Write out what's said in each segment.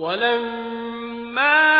ولما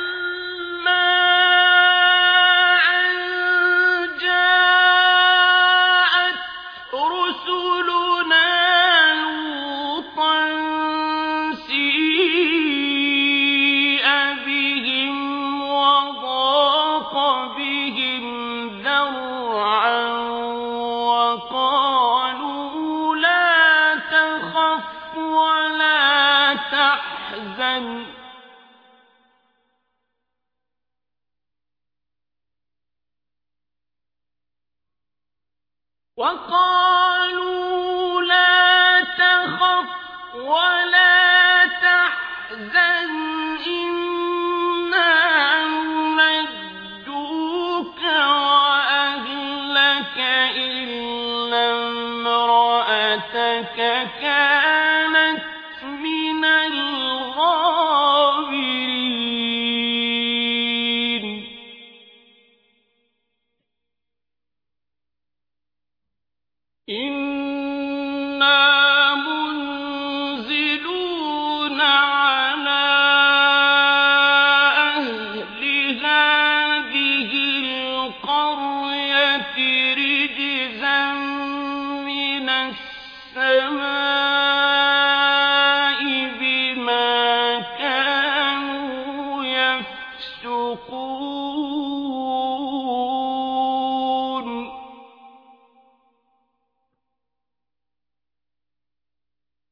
تخف ولا تحزن. وقالوا لا تخف ولا تحزن. إنا وأهلك امرأتك. إنا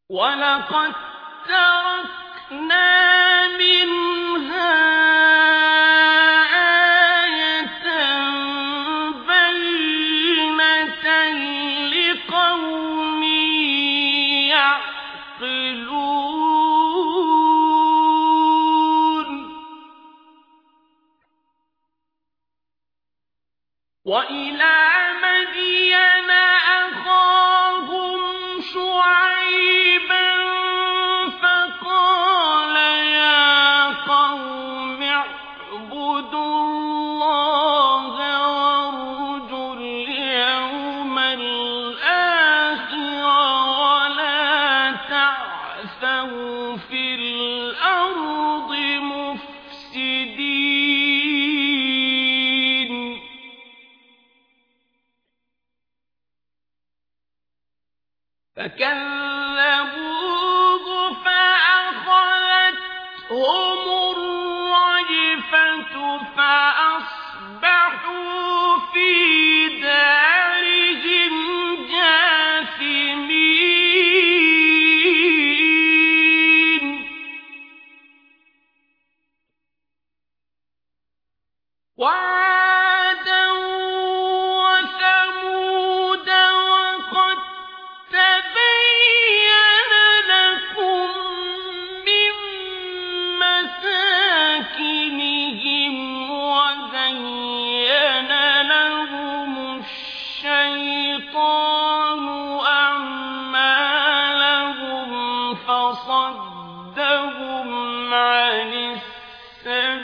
ولقد تركنا منها آية وإلى مدين قوم اعبدوا الله وارجوا اليوم الآخر ولا تعثوا في الأرض مفسدين فكذبوه فأصبحوا في وصدهم عن السبيل